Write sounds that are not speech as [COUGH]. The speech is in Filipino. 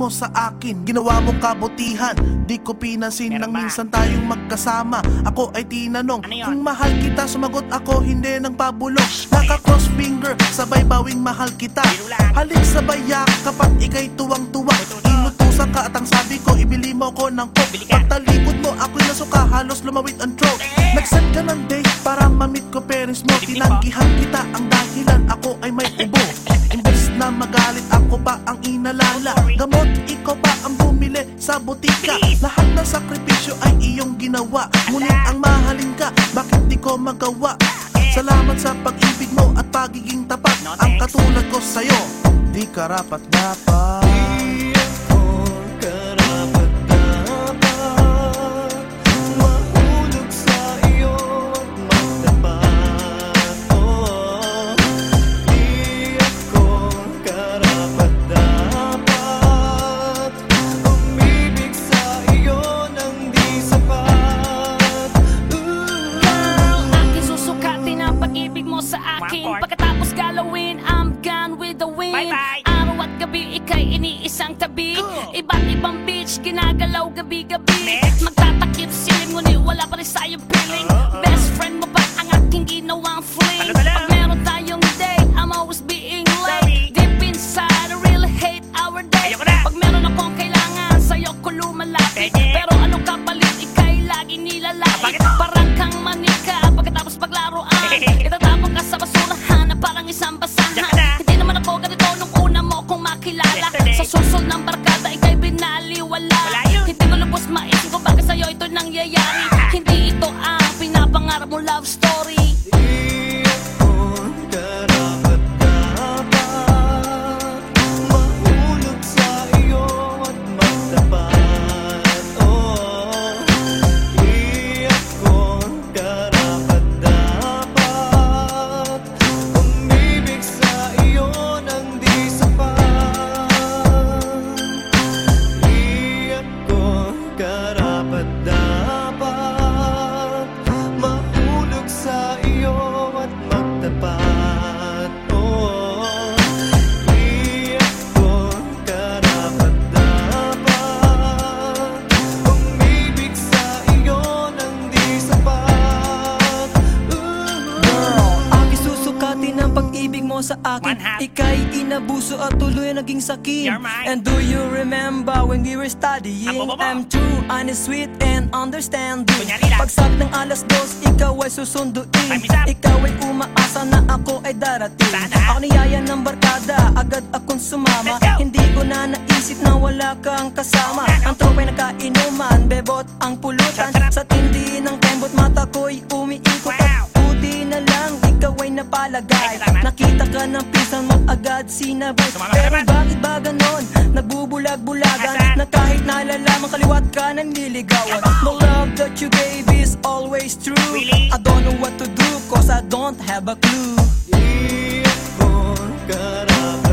mo sa akin Ginawa mong kabutihan Di ko pinansin Meron nang ba? minsan tayong magkasama Ako ay tinanong Ano? Kung mahal kita sumagot ako hindi ng pabulong Naka-cross finger sabay bawing mahal kita. Halik sabay yak kapag ikay tuwang-tuwa. Inutusan ka at ang sabi ko ibili mo ko ng coke. Pagtalikod mo ako'y nasuka halos lumawit ang throat Eh. Nag-set ka ng date para mamit ko parents mo Tinanggihan kita ang dahilan ako ay may ubo [LAUGHS] Imbes na magalit ako pa ang inalala. Gamot ikaw pa ang bumili sa butika. Lahat ng sakripisyo ay iyong ginawa Ngunit ang mahalin ka, bakit di ko magawa? Salamat sa pag-ibig mo at pagiging tapat Ang katulad ko sa'yo, di karapat dapat more. Pagkatapos galawin, I'm gone with the wind Bye-bye. Araw at gabi, ikay iniisang tabi Cool. Iba't ibang beach, ginagalaw gabi-gabi. Magtatakip silim, ngunit wala pa rin sa'yong feeling ito nangyayari? Hindi ito ang pinapangarap mong love story mo sa akin. Ika'y inabuso at tuloy naging sakin. And do you remember when we were studying? I'm true, honest, sweet, and understanding. Pagsap ng alas dos, ikaw ay susunduin. Ikaw ay umaasa na ako ay darating Sana. Ako niyaya ng barkada, agad akong sumama. Hindi ko na naisip na wala kang kasama Ang tropay nakainuman, bebot ang pulutan. Sa tindi ng tembot, mata ko'y umiikot Wow. Buti na lang, ikaw ay napalagay. Nakita ka ng pinsan mo agad sinabay Pero bakit ba ganon? Nagbubulag-bulagan? Na kahit nalalaman kaliwat ka nanliligawan The love that you gave is always true Really? I don't know what to do cause I don't have a clue Di karapat